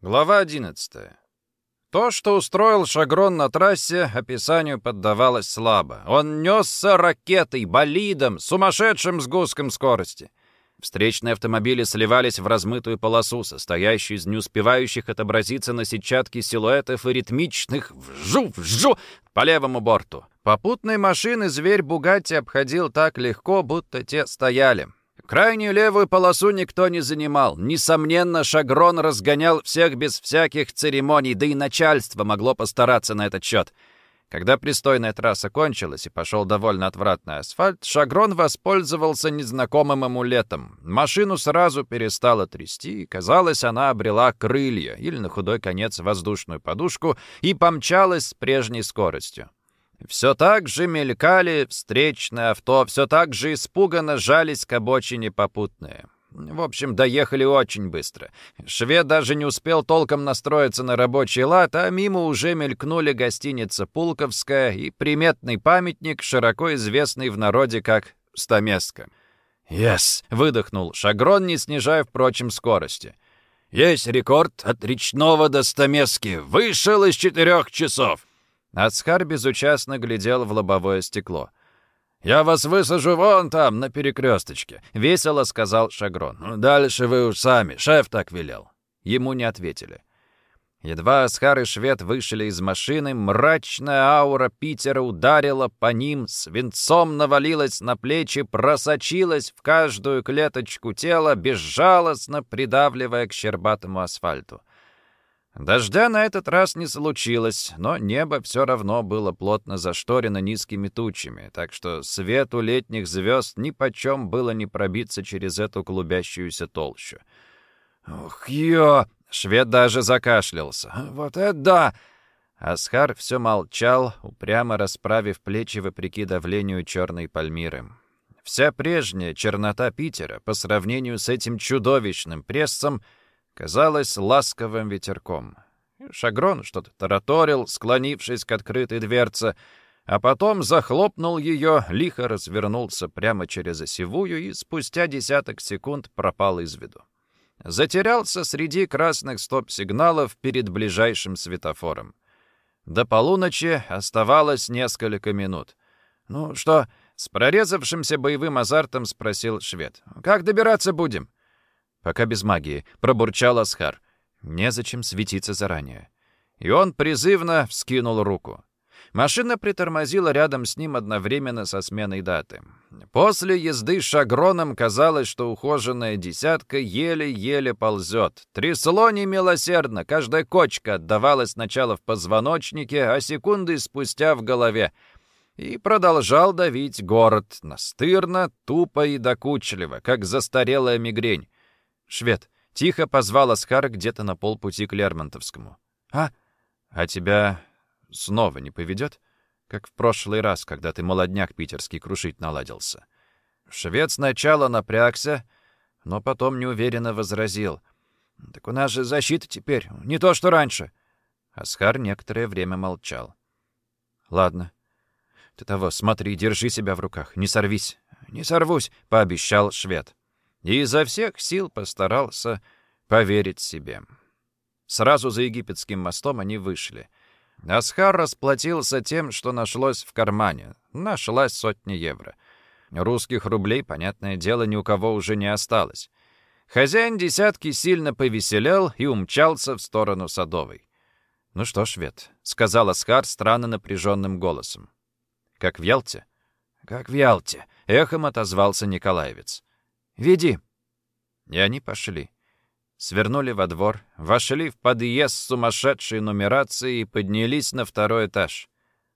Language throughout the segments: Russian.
Глава 11. То, что устроил Шагрон на трассе, описанию поддавалось слабо. Он несся ракетой, болидом, сумасшедшим сгустком скорости. Встречные автомобили сливались в размытую полосу, состоящую из не успевающих отобразиться на сетчатке силуэтов и ритмичных «вжу-вжу» по левому борту. Попутные машины зверь Бугатти обходил так легко, будто те стояли. Крайнюю левую полосу никто не занимал. Несомненно, Шагрон разгонял всех без всяких церемоний, да и начальство могло постараться на этот счет. Когда пристойная трасса кончилась и пошел довольно отвратный асфальт, Шагрон воспользовался незнакомым амулетом. Машину сразу перестало трясти, и, казалось, она обрела крылья или, на худой конец, воздушную подушку и помчалась с прежней скоростью. Все так же мелькали встречные авто, все так же испуганно жались к обочине попутные. В общем, доехали очень быстро. Швед даже не успел толком настроиться на рабочий лад, а мимо уже мелькнули гостиница «Пулковская» и приметный памятник, широко известный в народе как «Стамеска». «Yes!» — выдохнул Шагрон, не снижая, впрочем, скорости. «Есть рекорд от речного до Стамески. Вышел из четырех часов!» Ацхар безучастно глядел в лобовое стекло. «Я вас высажу вон там, на перекресточке», — весело сказал Шагрон. «Ну, «Дальше вы уж сами, шеф так велел». Ему не ответили. Едва Асхар и швед вышли из машины, мрачная аура Питера ударила по ним, свинцом навалилась на плечи, просочилась в каждую клеточку тела, безжалостно придавливая к щербатому асфальту. Дождя на этот раз не случилось, но небо все равно было плотно зашторено низкими тучами, так что свету летних звезд ни почем было не пробиться через эту клубящуюся толщу. «Ух, ё!» — швед даже закашлялся. «Вот это да!» Асхар все молчал, упрямо расправив плечи вопреки давлению черной пальмиры. Вся прежняя чернота Питера по сравнению с этим чудовищным прессом — казалось ласковым ветерком. Шагрон что-то тараторил, склонившись к открытой дверце, а потом захлопнул ее, лихо развернулся прямо через осевую и спустя десяток секунд пропал из виду. Затерялся среди красных стоп-сигналов перед ближайшим светофором. До полуночи оставалось несколько минут. «Ну что?» — с прорезавшимся боевым азартом спросил швед. «Как добираться будем?» «Пока без магии», — пробурчал Асхар. «Незачем светиться заранее». И он призывно вскинул руку. Машина притормозила рядом с ним одновременно со сменой даты. После езды шагроном казалось, что ухоженная десятка еле-еле ползет. Трясло немилосердно, каждая кочка отдавалась сначала в позвоночнике, а секунды спустя в голове. И продолжал давить город, настырно, тупо и докучливо, как застарелая мигрень. «Швед!» — тихо позвал Аскара где-то на полпути к Лермонтовскому. «А? А тебя снова не поведет? Как в прошлый раз, когда ты молодняк питерский крушить наладился». Швед сначала напрягся, но потом неуверенно возразил. «Так у нас же защита теперь, не то что раньше». Асхар некоторое время молчал. «Ладно. Ты того, смотри, держи себя в руках, не сорвись». «Не сорвусь», — пообещал швед и изо всех сил постарался поверить себе. Сразу за египетским мостом они вышли. Асхар расплатился тем, что нашлось в кармане. Нашлась сотня евро. Русских рублей, понятное дело, ни у кого уже не осталось. Хозяин десятки сильно повеселел и умчался в сторону Садовой. «Ну что, швед», — сказал Асхар странно напряженным голосом. «Как в Ялте?» «Как в Ялте», — эхом отозвался Николаевец. «Веди». И они пошли. Свернули во двор, вошли в подъезд сумасшедшей нумерацией и поднялись на второй этаж.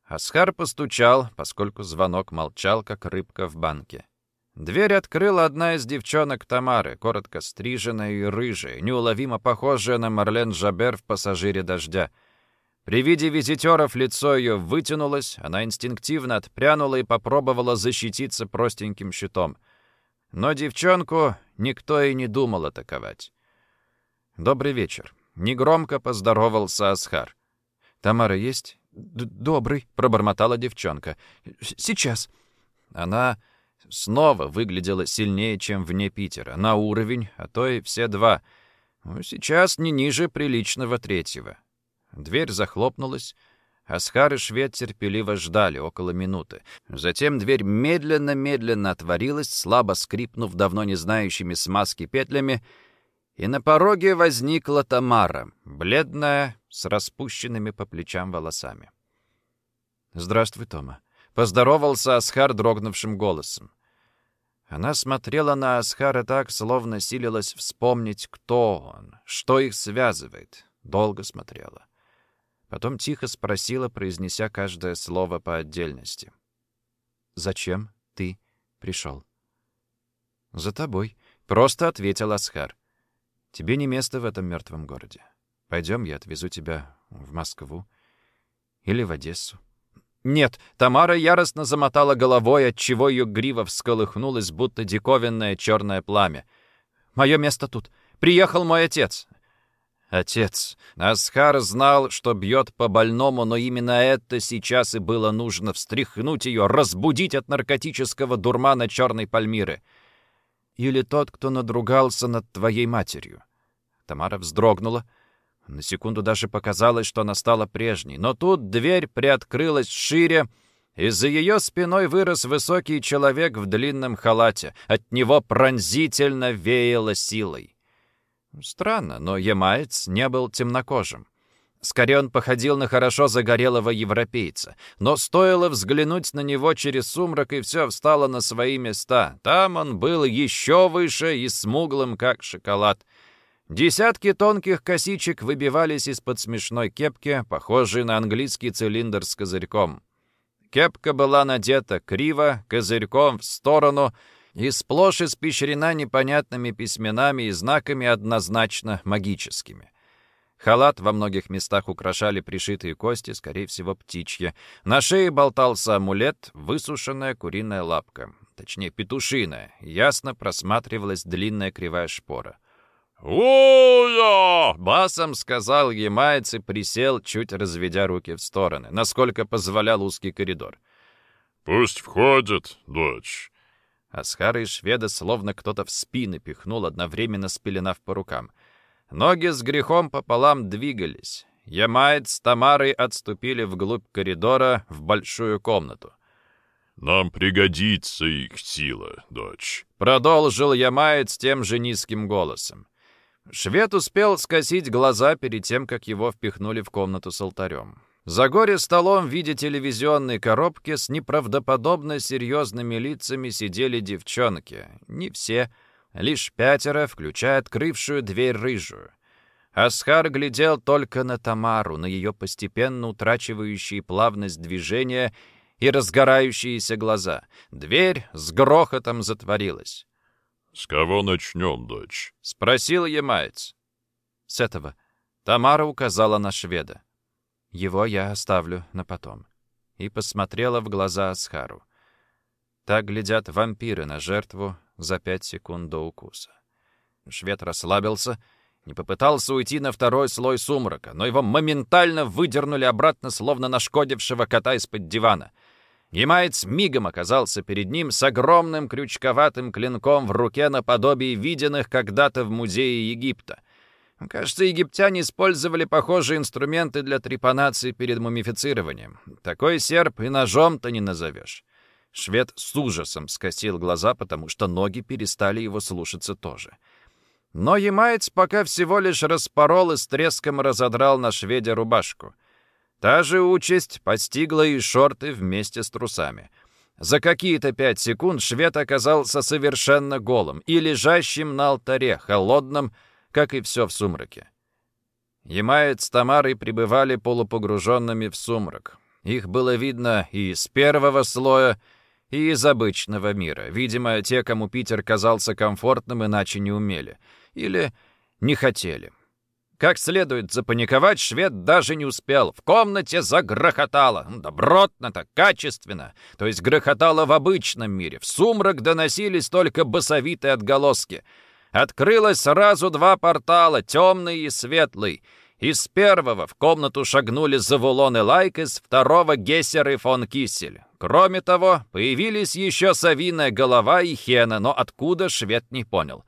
Асхар постучал, поскольку звонок молчал, как рыбка в банке. Дверь открыла одна из девчонок Тамары, коротко стриженная и рыжая, неуловимо похожая на Марлен Жабер в «Пассажире дождя». При виде визитеров лицо ее вытянулось, она инстинктивно отпрянула и попробовала защититься простеньким щитом — но девчонку никто и не думал атаковать. «Добрый вечер». Негромко поздоровался Асхар. «Тамара есть?» Д «Добрый», — пробормотала девчонка. «Сейчас». Она снова выглядела сильнее, чем вне Питера. На уровень, а то и все два. Ну, сейчас не ниже приличного третьего. Дверь захлопнулась. Асхар и швед терпеливо ждали около минуты. Затем дверь медленно-медленно отворилась, слабо скрипнув давно не знающими смазки петлями, и на пороге возникла Тамара, бледная, с распущенными по плечам волосами. «Здравствуй, Тома», — поздоровался Асхар дрогнувшим голосом. Она смотрела на Асхара так, словно силилась вспомнить, кто он, что их связывает. Долго смотрела. Потом тихо спросила, произнеся каждое слово по отдельности. «Зачем ты пришел?» «За тобой», — просто ответил Асхар. «Тебе не место в этом мертвом городе. Пойдем, я отвезу тебя в Москву или в Одессу». «Нет!» — Тамара яростно замотала головой, отчего ее грива всколыхнулась, будто диковинное черное пламя. «Мое место тут. Приехал мой отец. Отец. Асхар знал, что бьет по больному, но именно это сейчас и было нужно встряхнуть ее, разбудить от наркотического дурмана черной пальмиры. Или тот, кто надругался над твоей матерью. Тамара вздрогнула. На секунду даже показалось, что она стала прежней. Но тут дверь приоткрылась шире, и за ее спиной вырос высокий человек в длинном халате. От него пронзительно веяло силой. Странно, но ямаец не был темнокожим. Скорее он походил на хорошо загорелого европейца. Но стоило взглянуть на него через сумрак, и все встало на свои места. Там он был еще выше и смуглым, как шоколад. Десятки тонких косичек выбивались из-под смешной кепки, похожей на английский цилиндр с козырьком. Кепка была надета криво, козырьком в сторону — и сплошь испещрена непонятными письменами и знаками однозначно магическими. Халат во многих местах украшали пришитые кости, скорее всего, птичьи. На шее болтался амулет, высушенная куриная лапка. Точнее, петушиная. Ясно просматривалась длинная кривая шпора. «Уя!» — басом сказал ямаец и присел, чуть разведя руки в стороны, насколько позволял узкий коридор. «Пусть входит, дочь. Асхара и шведа словно кто-то в спины пихнул, одновременно спеленав по рукам. Ноги с грехом пополам двигались. Ямайт с Тамарой отступили вглубь коридора в большую комнату. «Нам пригодится их сила, дочь», — продолжил Ямайт с тем же низким голосом. Швед успел скосить глаза перед тем, как его впихнули в комнату с алтарем. За горе-столом в виде телевизионной коробки с неправдоподобно серьезными лицами сидели девчонки. Не все, лишь пятеро, включая открывшую дверь рыжую. Асхар глядел только на Тамару, на ее постепенно утрачивающие плавность движения и разгорающиеся глаза. Дверь с грохотом затворилась. «С кого начнем, дочь?» — спросил Ямаец. «С этого». Тамара указала на шведа. Его я оставлю на потом. И посмотрела в глаза Асхару. Так глядят вампиры на жертву за пять секунд до укуса. Швед расслабился, не попытался уйти на второй слой сумрака, но его моментально выдернули обратно, словно нашкодившего кота из-под дивана. Ямаец мигом оказался перед ним с огромным крючковатым клинком в руке наподобие виденных когда-то в музее Египта — Кажется, египтяне использовали похожие инструменты для трепанации перед мумифицированием. Такой серп и ножом-то не назовешь. Швед с ужасом скосил глаза, потому что ноги перестали его слушаться тоже. Но ямаец пока всего лишь распорол и с треском разодрал на шведе рубашку. Та же участь постигла и шорты вместе с трусами. За какие-то пять секунд швед оказался совершенно голым и лежащим на алтаре, холодным, как и все в сумраке. Ямаец с Тамарой пребывали полупогруженными в сумрак. Их было видно и из первого слоя, и из обычного мира. Видимо, те, кому Питер казался комфортным, иначе не умели. Или не хотели. Как следует запаниковать, швед даже не успел. В комнате загрохотало. Добротно-то, качественно. То есть грохотало в обычном мире. В сумрак доносились только басовитые отголоски — Открылось сразу два портала, темный и светлый. Из первого в комнату шагнули Завулон и Лайк, из второго Гессер и фон Киссель. Кроме того, появились еще Савиная голова и Хена, но откуда швед не понял.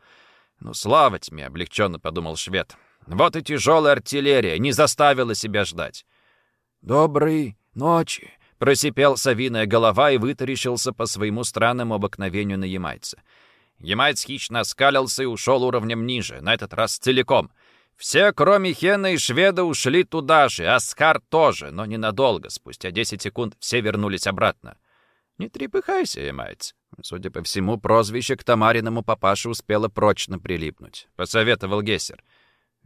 «Ну, слава тьме!» — облегченно подумал швед. «Вот и тяжелая артиллерия не заставила себя ждать». «Доброй ночи!» — просипел совиная голова и вытаращился по своему странному обыкновению на ямайца. Ямайц хищно оскалился и ушел уровнем ниже, на этот раз целиком. Все, кроме Хена и шведа, ушли туда же, Аскар тоже, но ненадолго. Спустя 10 секунд все вернулись обратно. «Не трепыхайся, Ямайц». Судя по всему, прозвище к Тамариному папаше успело прочно прилипнуть. Посоветовал Гессер.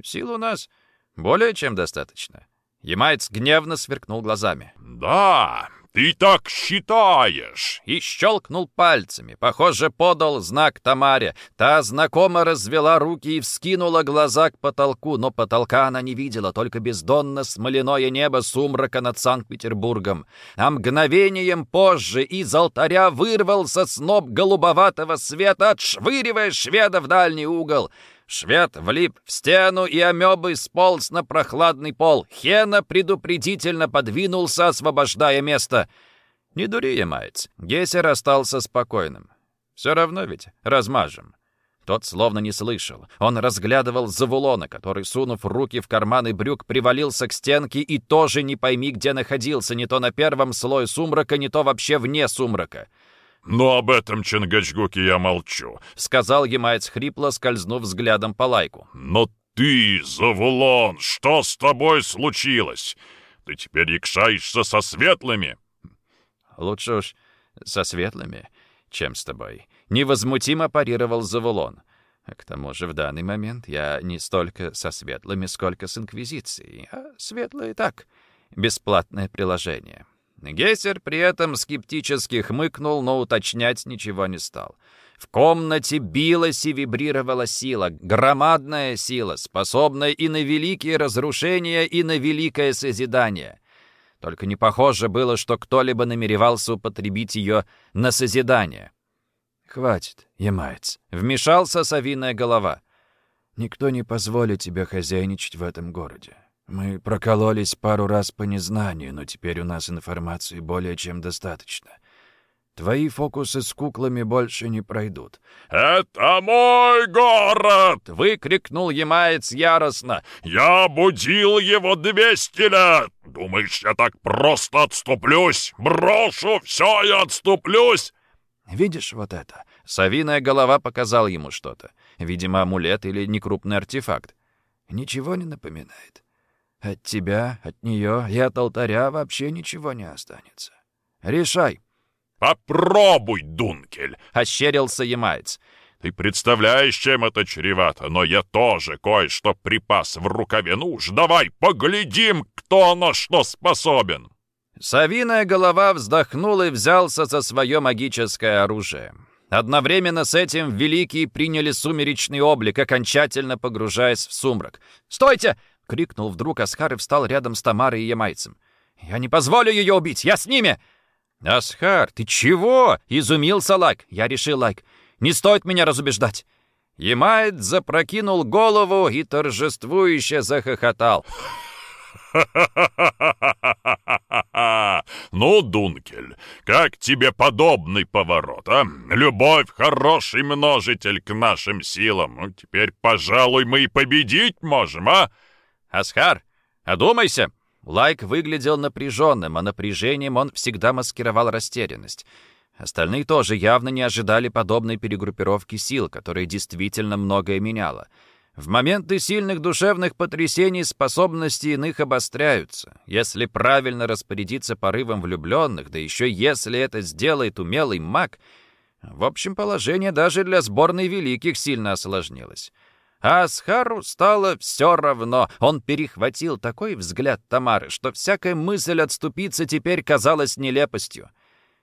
«Сил у нас более чем достаточно». Ямайц гневно сверкнул глазами. «Да, ты так считаешь!» И щелкнул пальцами. Похоже, подал знак Тамаре. Та знакомо развела руки и вскинула глаза к потолку, но потолка она не видела, только бездонно смоляное небо сумрака над Санкт-Петербургом. А мгновением позже из алтаря вырвался сноп голубоватого света, отшвыривая шведа в дальний угол. Швед влип в стену и амебой сполз на прохладный пол. Хена предупредительно подвинулся, освобождая место. Не дури, ямаец. Гессер остался спокойным. Все равно ведь размажем. Тот словно не слышал. Он разглядывал Завулона, который, сунув руки в карманы брюк, привалился к стенке и тоже не пойми, где находился, не то на первом слое сумрака, не то вообще вне сумрака. «Но об этом, Чингачгуке, я молчу», — сказал Ямаец хрипло, скользнув взглядом по лайку. «Но ты, Завулон, что с тобой случилось? Ты теперь якшаешься со светлыми?» «Лучше уж со светлыми, чем с тобой», — невозмутимо парировал Завулон. К тому же в данный момент я не столько со светлыми, сколько с Инквизицией, а светлые так, бесплатное приложение. Гессер при этом скептически хмыкнул, но уточнять ничего не стал. В комнате билась и вибрировала сила, громадная сила, способная и на великие разрушения, и на великое созидание. Только не похоже было, что кто-либо намеревался употребить ее на созидание. «Хватит, ямаец», — вмешался совиная голова. «Никто не позволит тебе хозяйничать в этом городе. Мы прокололись пару раз по незнанию, но теперь у нас информации более чем достаточно. Твои фокусы с куклами больше не пройдут. «Это мой город!» — выкрикнул Ямаец яростно. «Я будил его двести лет! Думаешь, я так просто отступлюсь? Брошу все и отступлюсь!» «Видишь вот это?» Савиная голова показал ему что-то. Видимо, амулет или некрупный артефакт. «Ничего не напоминает?» От тебя, от нее и от алтаря вообще ничего не останется. Решай. «Попробуй, Дункель!» — ощерился ямаец. «Ты представляешь, чем это чревато, но я тоже кое-что припас в рукаве. Ну уж давай поглядим, кто на что способен!» Совиная голова вздохнул и взялся за свое магическое оружие. Одновременно с этим великие приняли сумеречный облик, окончательно погружаясь в сумрак. «Стойте!» — крикнул вдруг Асхар и встал рядом с Тамарой и Ямайцем. «Я не позволю ее убить! Я с ними!» «Асхар, ты чего?» — изумился Лайк. Я решил, Лайк, не стоит меня разубеждать. Ямайц запрокинул голову и торжествующе захохотал. Ну, Дункель, как тебе подобный поворот, а? Любовь — хороший множитель к нашим силам. Ну, теперь, пожалуй, мы и победить можем, а?» «Асхар, одумайся!» Лайк выглядел напряженным, а напряжением он всегда маскировал растерянность. Остальные тоже явно не ожидали подобной перегруппировки сил, которая действительно многое меняла. В моменты сильных душевных потрясений способности иных обостряются. Если правильно распорядиться порывом влюбленных, да еще если это сделает умелый маг, в общем, положение даже для сборной великих сильно осложнилось. А Асхару стало все равно. Он перехватил такой взгляд Тамары, что всякая мысль отступиться теперь казалась нелепостью.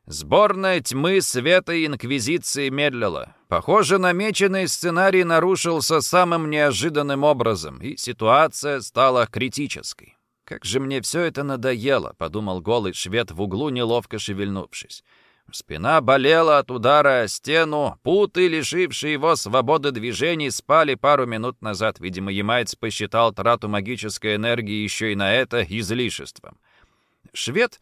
Сборная тьмы, света и инквизиции медлила. Похоже, намеченный сценарий нарушился самым неожиданным образом, и ситуация стала критической. «Как же мне все это надоело», — подумал голый швед в углу, неловко шевельнувшись. Спина болела от удара о стену, путы, лишившие его свободы движений, спали пару минут назад. Видимо, Ямайц посчитал трату магической энергии еще и на это излишеством. Швед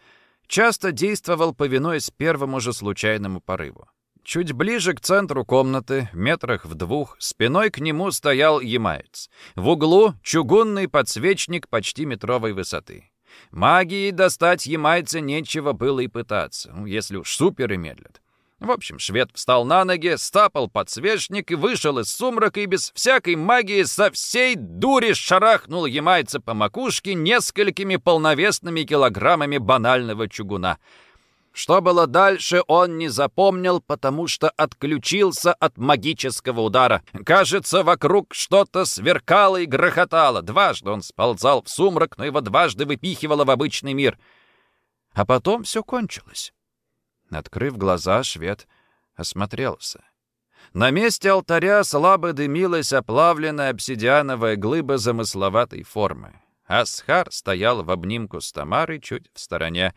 часто действовал, повинуясь первому же случайному порыву. Чуть ближе к центру комнаты, метрах в двух, спиной к нему стоял ямаец. В углу чугунный подсвечник почти метровой высоты. Магией достать ямайца нечего было и пытаться, ну, если уж суперы медлят. В общем, швед встал на ноги, стапал подсвечник и вышел из сумрака и без всякой магии со всей дури шарахнул ямайца по макушке несколькими полновесными килограммами банального чугуна — что было дальше, он не запомнил, потому что отключился от магического удара. Кажется, вокруг что-то сверкало и грохотало. Дважды он сползал в сумрак, но его дважды выпихивало в обычный мир. А потом все кончилось. Открыв глаза, швед осмотрелся. На месте алтаря слабо дымилась оплавленная обсидиановая глыба замысловатой формы. Асхар стоял в обнимку с Тамарой чуть в стороне.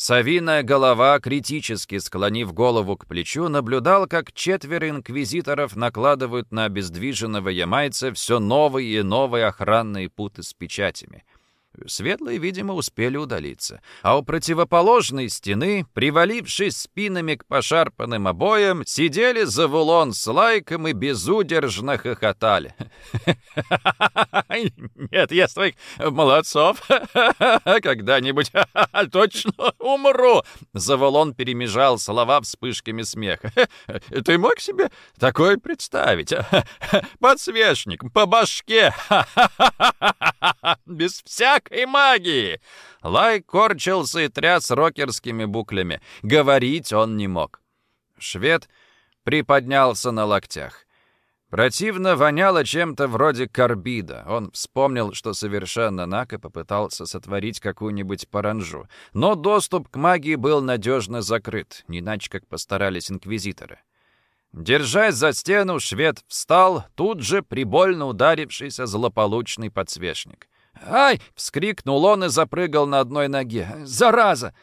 Савиная голова, критически склонив голову к плечу, наблюдал, как четверо инквизиторов накладывают на обездвиженного ямайца все новые и новые охранные путы с печатями — Светлые, видимо, успели удалиться. А у противоположной стены, привалившись спинами к пошарпанным обоям, сидели за вулон с лайком и безудержно хохотали. «Нет, я своих молодцов когда-нибудь точно умру!» Завулон перемежал слова вспышками смеха. «Ты мог себе такое представить? Подсвечник по башке! Без всякого и магии!» Лай корчился и тряс рокерскими буклями. Говорить он не мог. Швед приподнялся на локтях. Противно воняло чем-то вроде карбида. Он вспомнил, что совершенно нак и попытался сотворить какую-нибудь паранжу. Но доступ к магии был надежно закрыт, не иначе как постарались инквизиторы. Держась за стену, швед встал, тут же прибольно ударившийся злополучный подсвечник. «Ай!» — вскрикнул он и запрыгал на одной ноге. «Зараза!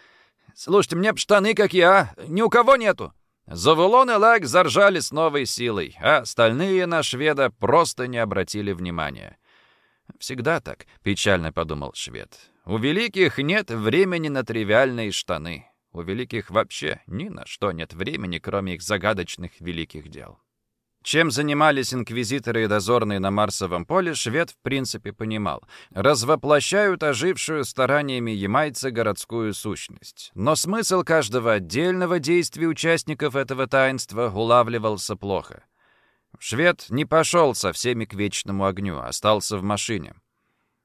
Слушайте, мне штаны какие, а? Ни у кого нету!» Завулон и Лак заржали с новой силой, а остальные на шведа просто не обратили внимания. «Всегда так», — печально подумал швед. «У великих нет времени на тривиальные штаны. У великих вообще ни на что нет времени, кроме их загадочных великих дел». Чем занимались инквизиторы и дозорные на Марсовом поле, швед в принципе понимал. Развоплощают ожившую стараниями ямайца городскую сущность. Но смысл каждого отдельного действия участников этого таинства улавливался плохо. Швед не пошел со всеми к вечному огню, остался в машине.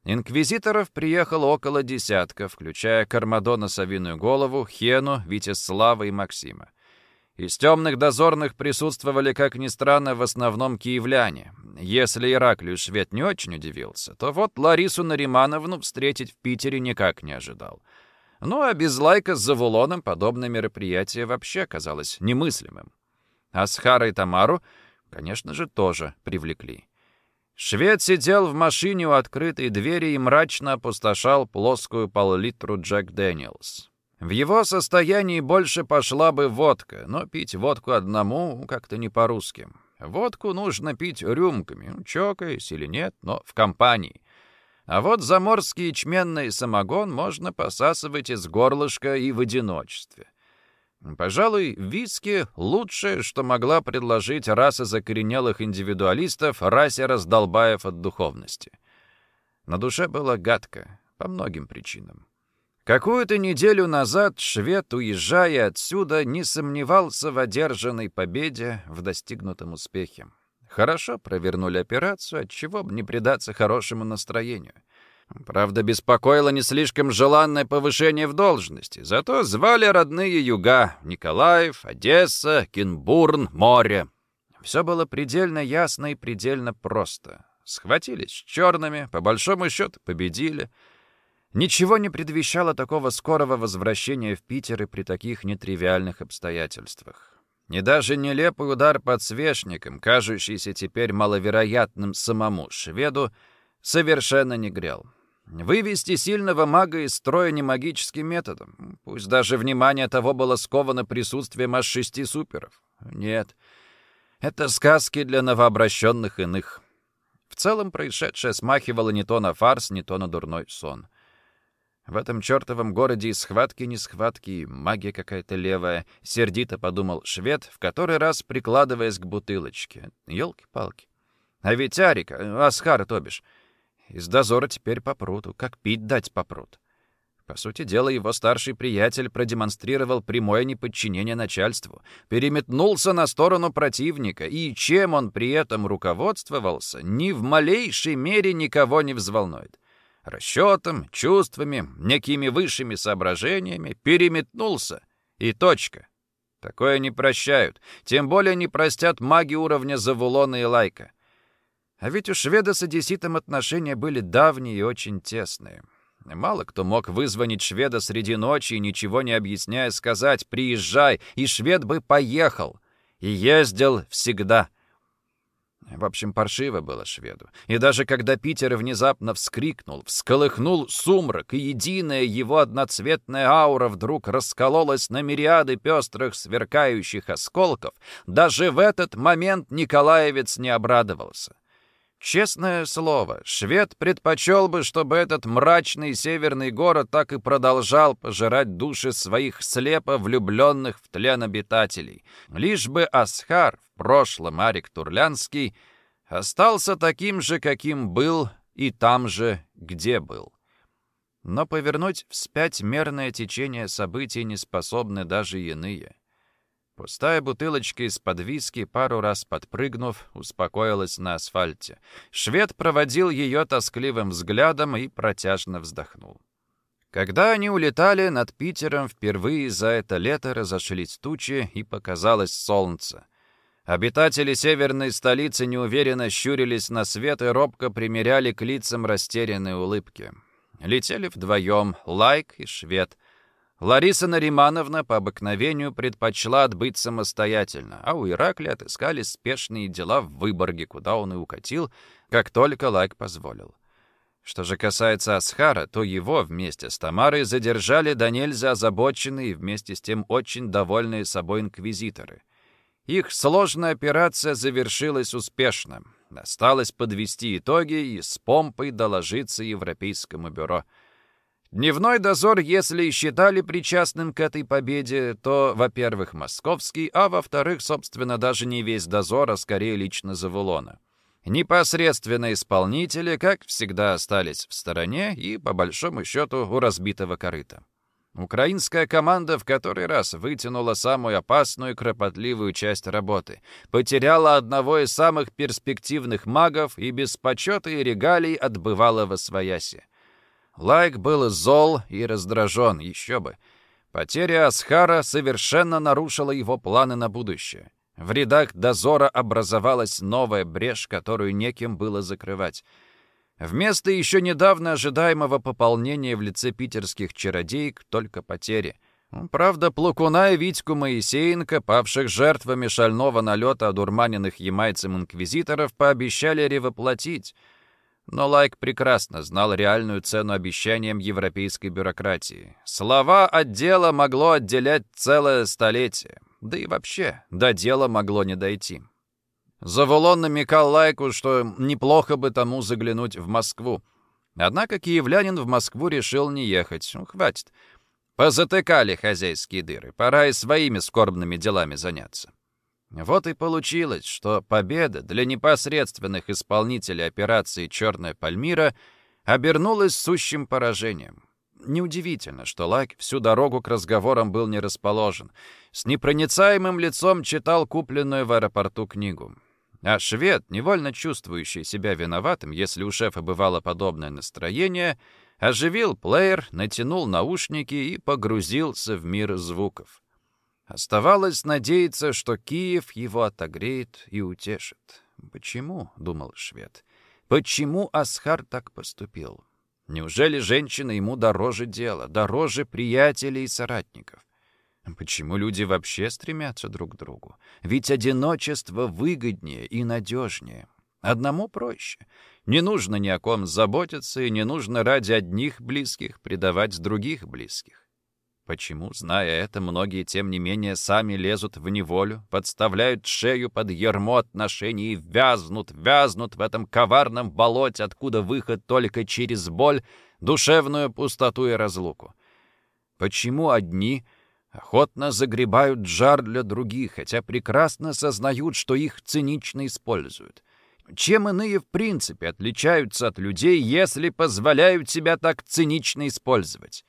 Инквизиторов приехало около десятка, включая Кармадона Савиную Голову, Хену, Витеслава и Максима. Из темных дозорных присутствовали, как ни странно, в основном киевляне. Если Ираклию швед не очень удивился, то вот Ларису Наримановну встретить в Питере никак не ожидал. Ну а без лайка с Завулоном подобное мероприятие вообще казалось немыслимым. А с Харой Тамару, конечно же, тоже привлекли. Швед сидел в машине у открытой двери и мрачно опустошал плоскую пол-литру Джек Дэниелс. В его состоянии больше пошла бы водка, но пить водку одному как-то не по-русски. Водку нужно пить рюмками, ну, чокаясь или нет, но в компании. А вот заморский ячменный самогон можно посасывать из горлышка и в одиночестве. Пожалуй, виски — лучшее, что могла предложить раса закоренелых индивидуалистов, расе раздолбаев от духовности. На душе было гадко, по многим причинам. Какую-то неделю назад швед, уезжая отсюда, не сомневался в одержанной победе, в достигнутом успехе. Хорошо провернули операцию, отчего бы не предаться хорошему настроению. Правда, беспокоило не слишком желанное повышение в должности. Зато звали родные юга — Николаев, Одесса, Кенбурн, море. Все было предельно ясно и предельно просто. Схватились с черными, по большому счету победили — Ничего не предвещало такого скорого возвращения в Питер и при таких нетривиальных обстоятельствах. И даже нелепый удар подсвечником, кажущийся теперь маловероятным самому шведу, совершенно не грел. Вывести сильного мага из строя не магическим методом, пусть даже внимание того было сковано присутствием аж шести суперов. Нет, это сказки для новообращенных иных. В целом происшедшее смахивало не то на фарс, не то на дурной сон — В этом чертовом городе и схватки не схватки, магия какая-то левая. Сердито подумал швед, в который раз прикладываясь к бутылочке. Ёлки-палки. А ведь Арика, Асхара, то бишь, из дозора теперь попрут. Как пить дать попрут. По сути дела, его старший приятель продемонстрировал прямое неподчинение начальству, переметнулся на сторону противника, и чем он при этом руководствовался, ни в малейшей мере никого не взволнует. Расчетом, чувствами, некими высшими соображениями переметнулся, и точка. Такое не прощают, тем более не простят маги уровня Завулона и Лайка. А ведь у шведа с одесситом отношения были давние и очень тесные. Мало кто мог вызвонить шведа среди ночи и, ничего не объясняя, сказать «приезжай», и швед бы поехал. И ездил всегда. В общем, паршиво было шведу. И даже когда Питер внезапно вскрикнул, всколыхнул сумрак, и единая его одноцветная аура вдруг раскололась на мириады пестрых сверкающих осколков, даже в этот момент Николаевец не обрадовался. Честное слово, швед предпочел бы, чтобы этот мрачный северный город так и продолжал пожирать души своих слепо влюбленных в тлен обитателей. Лишь бы Асхар, прошлом Арик Турлянский, остался таким же, каким был, и там же, где был. Но повернуть вспять мерное течение событий не способны даже иные. Пустая бутылочка из-под виски, пару раз подпрыгнув, успокоилась на асфальте. Швед проводил ее тоскливым взглядом и протяжно вздохнул. Когда они улетали, над Питером впервые за это лето разошлись тучи, и показалось солнце. Обитатели северной столицы неуверенно щурились на свет и робко примеряли к лицам растерянные улыбки. Летели вдвоем Лайк и Швед — Лариса Наримановна по обыкновению предпочла отбыть самостоятельно, а у Ираклия отыскали спешные дела в Выборге, куда он и укатил, как только Лайк позволил. Что же касается Асхара, то его вместе с Тамарой задержали до нельзя озабоченные и вместе с тем очень довольные собой инквизиторы. Их сложная операция завершилась успешно. Осталось подвести итоги и с помпой доложиться Европейскому бюро — Дневной дозор, если и считали причастным к этой победе, то, во-первых, московский, а во-вторых, собственно, даже не весь дозор, а скорее лично Завулона. Непосредственно исполнители, как всегда, остались в стороне и, по большому счету, у разбитого корыта. Украинская команда в который раз вытянула самую опасную и кропотливую часть работы, потеряла одного из самых перспективных магов и без почета и регалий отбывала во свояси. Лайк был зол и раздражен, еще бы. Потеря Асхара совершенно нарушила его планы на будущее. В рядах дозора образовалась новая брешь, которую неким было закрывать. Вместо еще недавно ожидаемого пополнения в лице питерских чародеек только потери. Правда, Плакуна и Витьку Моисеенко, павших жертвами шального налета одурманенных ямайцем инквизиторов, пообещали ревоплотить — но Лайк прекрасно знал реальную цену обещаниям европейской бюрократии. Слова от дела могло отделять целое столетие. Да и вообще, до дела могло не дойти. Завулон намекал Лайку, что неплохо бы тому заглянуть в Москву. Однако киевлянин в Москву решил не ехать. Ну, хватит. Позатыкали хозяйские дыры. Пора и своими скорбными делами заняться. Вот и получилось, что победа для непосредственных исполнителей операции «Черная Пальмира» обернулась сущим поражением. Неудивительно, что Лайк всю дорогу к разговорам был не расположен. С непроницаемым лицом читал купленную в аэропорту книгу. А швед, невольно чувствующий себя виноватым, если у шефа бывало подобное настроение, оживил плеер, натянул наушники и погрузился в мир звуков. Оставалось надеяться, что Киев его отогреет и утешит. «Почему?» — думал швед. «Почему Асхар так поступил? Неужели женщина ему дороже дела, дороже приятелей и соратников? Почему люди вообще стремятся друг к другу? Ведь одиночество выгоднее и надежнее. Одному проще. Не нужно ни о ком заботиться, и не нужно ради одних близких предавать других близких. Почему, зная это, многие, тем не менее, сами лезут в неволю, подставляют шею под ермо отношений и вязнут, вязнут в этом коварном болоте, откуда выход только через боль, душевную пустоту и разлуку. Почему одни охотно загребают жар для других, хотя прекрасно сознают, что их цинично используют? Чем иные в принципе отличаются от людей, если позволяют себя так цинично использовать?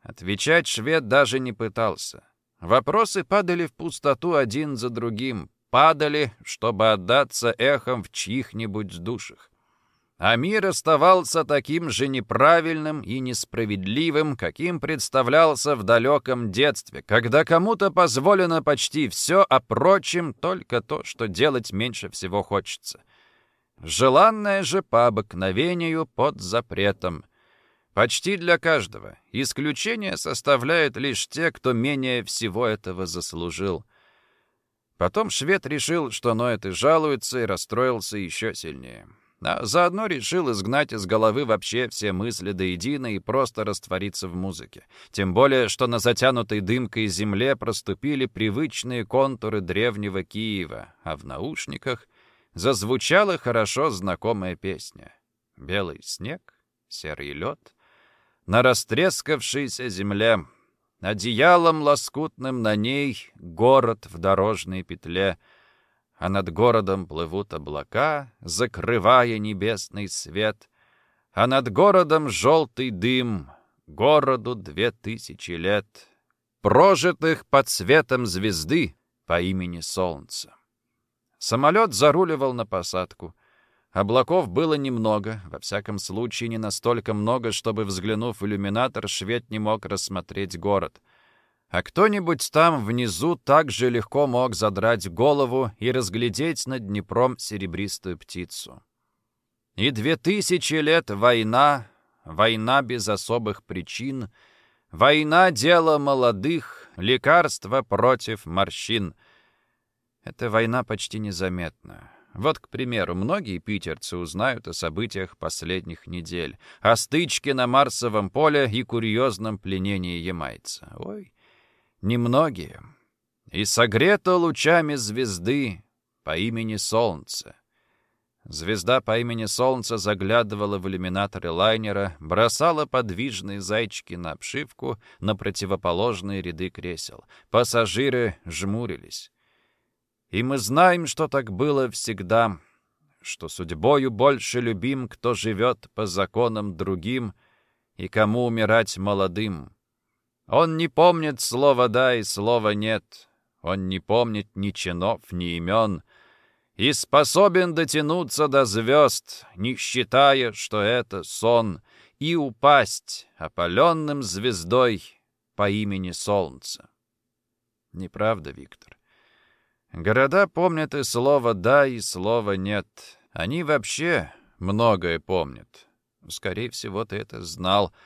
Отвечать швед даже не пытался. Вопросы падали в пустоту один за другим, падали, чтобы отдаться эхом в чьих-нибудь душах. А мир оставался таким же неправильным и несправедливым, каким представлялся в далеком детстве, когда кому-то позволено почти все, а прочим только то, что делать меньше всего хочется. Желанное же по обыкновению под запретом. Почти для каждого. Исключение составляют лишь те, кто менее всего этого заслужил. Потом швед решил, что ноет и жалуется, и расстроился еще сильнее. А заодно решил изгнать из головы вообще все мысли до единой и просто раствориться в музыке. Тем более, что на затянутой дымкой земле проступили привычные контуры древнего Киева, а в наушниках зазвучала хорошо знакомая песня. «Белый снег, серый лед, на растрескавшейся земле, одеялом лоскутным на ней город в дорожной петле — а над городом плывут облака, закрывая небесный свет, а над городом желтый дым, городу две тысячи лет, прожитых под светом звезды по имени Солнце. Самолет заруливал на посадку. Облаков было немного, во всяком случае не настолько много, чтобы, взглянув в иллюминатор, швед не мог рассмотреть город — а кто-нибудь там внизу также легко мог задрать голову и разглядеть над Днепром серебристую птицу. И две тысячи лет война, война без особых причин, война — дело молодых, лекарство против морщин. Эта война почти незаметна. Вот, к примеру, многие питерцы узнают о событиях последних недель, о стычке на Марсовом поле и курьезном пленении ямайца. Ой, немногие, и согрето лучами звезды по имени Солнце. Звезда по имени Солнце заглядывала в иллюминаторы лайнера, бросала подвижные зайчики на обшивку на противоположные ряды кресел. Пассажиры жмурились. И мы знаем, что так было всегда, что судьбою больше любим, кто живет по законам другим, и кому умирать молодым. Он не помнит слова «да» и слова «нет». Он не помнит ни чинов, ни имен. И способен дотянуться до звезд, не считая, что это сон, и упасть опаленным звездой по имени Солнце. Неправда, Виктор? Города помнят и слово «да», и слово «нет». Они вообще многое помнят. Скорее всего, ты это знал —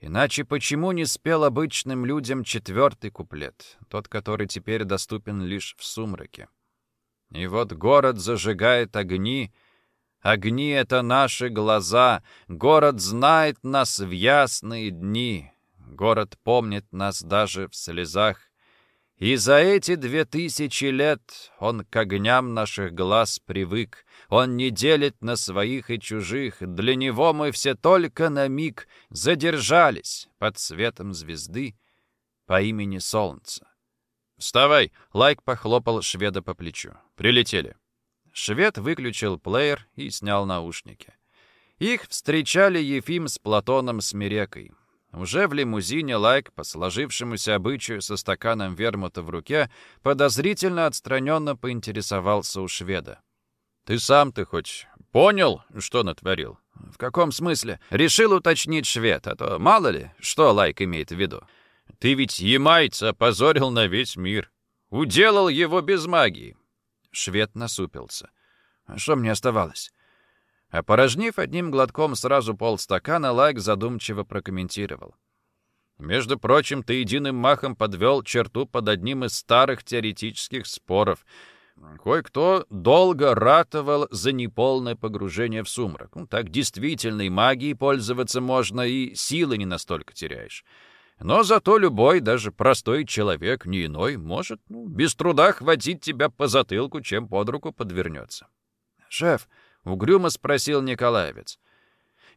Иначе почему не спел обычным людям четвертый куплет, тот, который теперь доступен лишь в сумраке? И вот город зажигает огни, огни — это наши глаза, город знает нас в ясные дни, город помнит нас даже в слезах. И за эти две тысячи лет он к огням наших глаз привык, он не делит на своих и чужих. Для него мы все только на миг задержались под светом звезды по имени Солнце. «Вставай!» — Лайк похлопал шведа по плечу. «Прилетели». Швед выключил плеер и снял наушники. Их встречали Ефим с Платоном Смирекой. Уже в лимузине Лайк, по сложившемуся обычаю со стаканом вермута в руке, подозрительно отстраненно поинтересовался у шведа. Ты сам ты хоть понял, что натворил? В каком смысле? Решил уточнить швед, а то мало ли, что Лайк имеет в виду. Ты ведь ямайца опозорил на весь мир. Уделал его без магии. Швед насупился. А что мне оставалось? Опорожнив одним глотком сразу полстакана, Лайк задумчиво прокомментировал. Между прочим, ты единым махом подвел черту под одним из старых теоретических споров — Кое-кто долго ратовал за неполное погружение в сумрак. Ну, так действительно и магией пользоваться можно, и силы не настолько теряешь. Но зато любой, даже простой человек, не иной, может ну, без труда хватить тебя по затылку, чем под руку подвернется. «Шеф», — угрюмо спросил Николаевец, —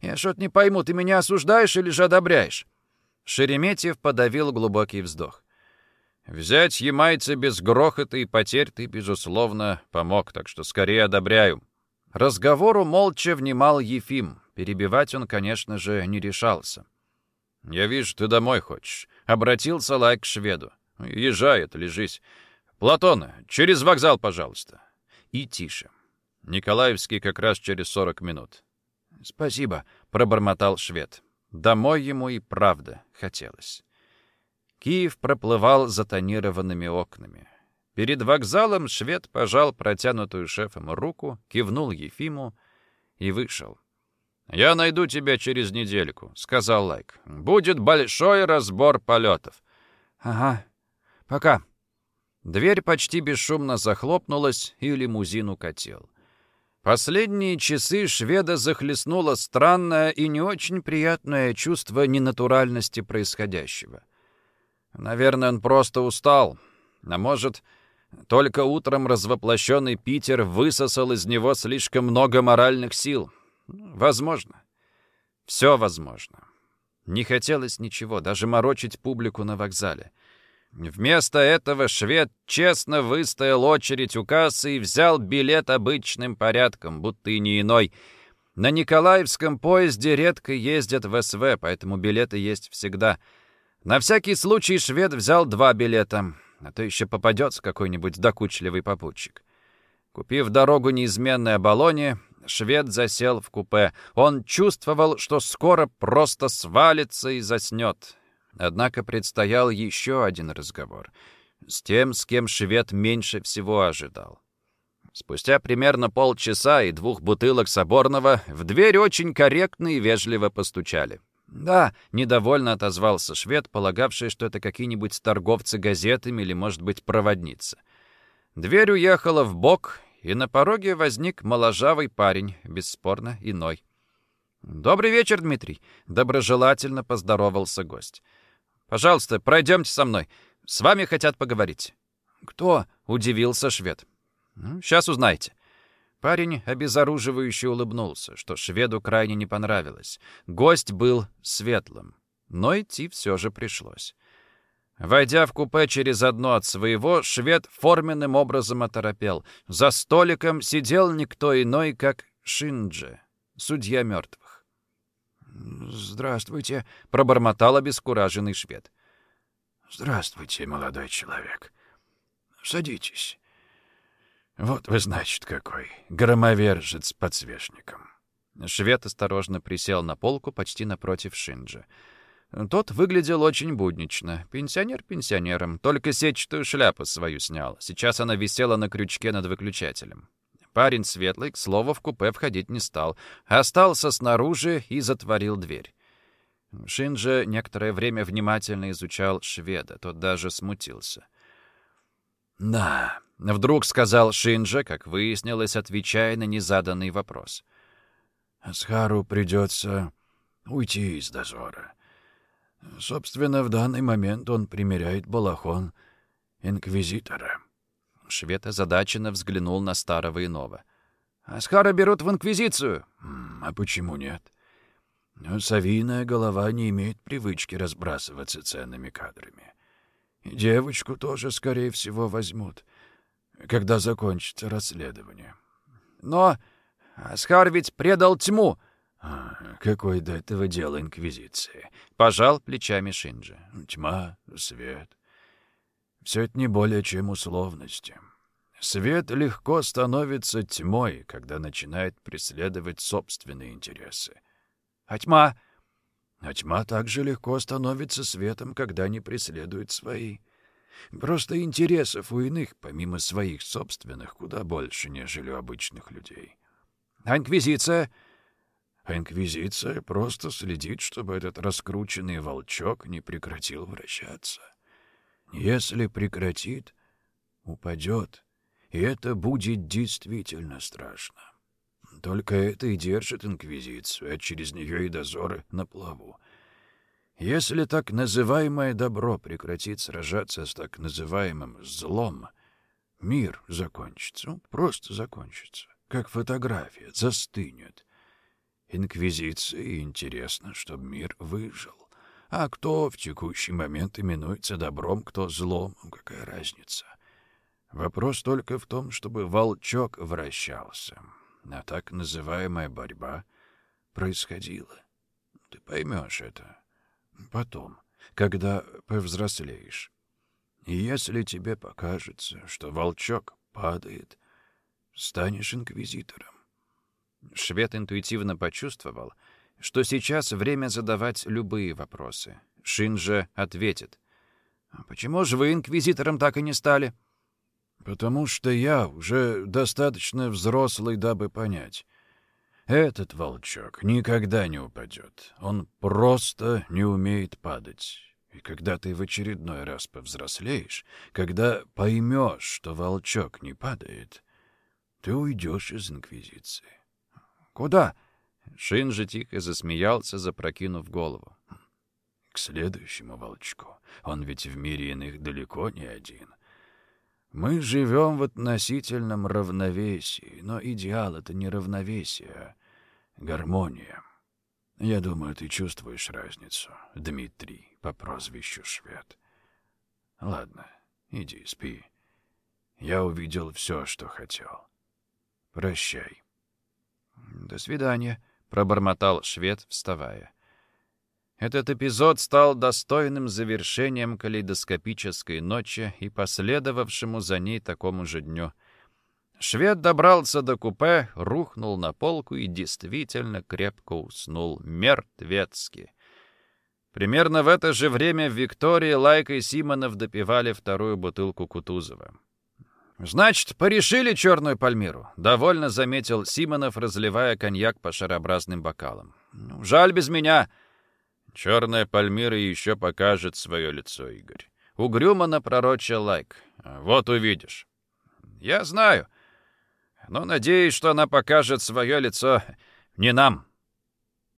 Я что-то не пойму, ты меня осуждаешь или же одобряешь?» Шереметьев подавил глубокий вздох. «Взять ямайца без грохота и потерь ты, безусловно, помог, так что скорее одобряю». Разговору молча внимал Ефим. Перебивать он, конечно же, не решался. «Я вижу, ты домой хочешь», — обратился Лайк к шведу. «Езжай, отлежись. Платон, через вокзал, пожалуйста». И тише. Николаевский как раз через сорок минут. «Спасибо», — пробормотал швед. Домой ему и правда хотелось. Киев проплывал за тонированными окнами. Перед вокзалом швед пожал протянутую шефом руку, кивнул Ефиму и вышел. «Я найду тебя через недельку», — сказал Лайк. «Будет большой разбор полетов». «Ага. Пока». Дверь почти бесшумно захлопнулась, и лимузин укатил. Последние часы шведа захлестнуло странное и не очень приятное чувство ненатуральности происходящего. Наверное, он просто устал. А может, только утром развоплощенный Питер высосал из него слишком много моральных сил. Возможно. Все возможно. Не хотелось ничего, даже морочить публику на вокзале. Вместо этого швед честно выстоял очередь у кассы и взял билет обычным порядком, будто и не иной. На Николаевском поезде редко ездят в СВ, поэтому билеты есть всегда. На всякий случай швед взял два билета, а то еще попадется какой-нибудь докучливый попутчик. Купив дорогу неизменной Оболоне, швед засел в купе. Он чувствовал, что скоро просто свалится и заснет. Однако предстоял еще один разговор с тем, с кем швед меньше всего ожидал. Спустя примерно полчаса и двух бутылок соборного в дверь очень корректно и вежливо постучали. «Да», — недовольно отозвался швед, полагавший, что это какие-нибудь торговцы газетами или, может быть, проводница. Дверь уехала в бок, и на пороге возник моложавый парень, бесспорно иной. «Добрый вечер, Дмитрий», — доброжелательно поздоровался гость. Пожалуйста, пройдемте со мной. С вами хотят поговорить». «Кто?» — удивился швед. «Ну, «Сейчас узнаете». Парень обезоруживающе улыбнулся, что шведу крайне не понравилось. Гость был светлым, но идти все же пришлось. Войдя в купе через одно от своего, швед форменным образом оторопел. За столиком сидел никто иной, как Шинджи, судья мертв. «Здравствуйте», — пробормотал обескураженный швед. «Здравствуйте, молодой человек. Садитесь. Вот вы, значит, какой. Громовержец с подсвечником». Швед осторожно присел на полку почти напротив Шинджа. Тот выглядел очень буднично. Пенсионер пенсионером, только сетчатую шляпу свою снял. Сейчас она висела на крючке над выключателем. Парень светлый, к слову, в купе входить не стал. Остался снаружи и затворил дверь. Шинджи некоторое время внимательно изучал шведа. Тот даже смутился. «Да», — вдруг сказал Шинджи, как выяснилось, отвечая на незаданный вопрос. «Асхару придется уйти из дозора. Собственно, в данный момент он примеряет балахон инквизитора». Швед озадаченно взглянул на старого иного. «Асхара берут в Инквизицию!» «А почему нет?» Но совиная голова не имеет привычки разбрасываться ценными кадрами. Девочку тоже, скорее всего, возьмут, когда закончится расследование. Но Асхар ведь предал тьму. А, какое до этого дело Инквизиции? Пожал плечами Шинджи. Тьма, свет. Все это не более чем условности. Свет легко становится тьмой, когда начинает преследовать собственные интересы. А тьма? А тьма также легко становится светом, когда не преследует свои. Просто интересов у иных, помимо своих собственных, куда больше, нежели у обычных людей. А инквизиция? А инквизиция просто следит, чтобы этот раскрученный волчок не прекратил вращаться. Если прекратит, упадет, и это будет действительно страшно. Только это и держит Инквизицию, а через нее и дозоры на плаву. Если так называемое добро прекратит сражаться с так называемым злом, мир закончится, просто закончится, как фотография, застынет. Инквизиции интересно, чтобы мир выжил. А кто в текущий момент именуется добром, кто злом, какая разница? Вопрос только в том, чтобы волчок вращался, а так называемая борьба происходила. Ты поймешь это потом, когда повзрослеешь. И если тебе покажется, что волчок падает, станешь инквизитором. Швед интуитивно почувствовал, что сейчас время задавать любые вопросы. Шин же ответит. «А «Почему же вы инквизитором так и не стали?» «Потому что я уже достаточно взрослый, дабы понять. Этот волчок никогда не упадет. Он просто не умеет падать. И когда ты в очередной раз повзрослеешь, когда поймешь, что волчок не падает, ты уйдешь из Инквизиции. «Куда?» Шин же тихо засмеялся, запрокинув голову. «К следующему волчку. Он ведь в мире иных далеко не один. Мы живем в относительном равновесии, но идеал — это не равновесие, а гармония. Я думаю, ты чувствуешь разницу, Дмитрий, по прозвищу Швед. Ладно, иди, спи. Я увидел все, что хотел. Прощай». «До свидания», — пробормотал швед, вставая. Этот эпизод стал достойным завершением калейдоскопической ночи и последовавшему за ней такому же дню. Швед добрался до купе, рухнул на полку и действительно крепко уснул, мертвецки. Примерно в это же время в Виктории Лайка и Симонов допивали вторую бутылку Кутузова. «Значит, порешили черную пальмиру», — довольно заметил Симонов, разливая коньяк по шарообразным бокалам. «Ну, «Жаль без меня». «Черная пальмира еще покажет свое лицо, Игорь». Угрюмо напророчил Лайк. «Вот увидишь». «Я знаю. Но надеюсь, что она покажет свое лицо не нам».